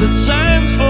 the time for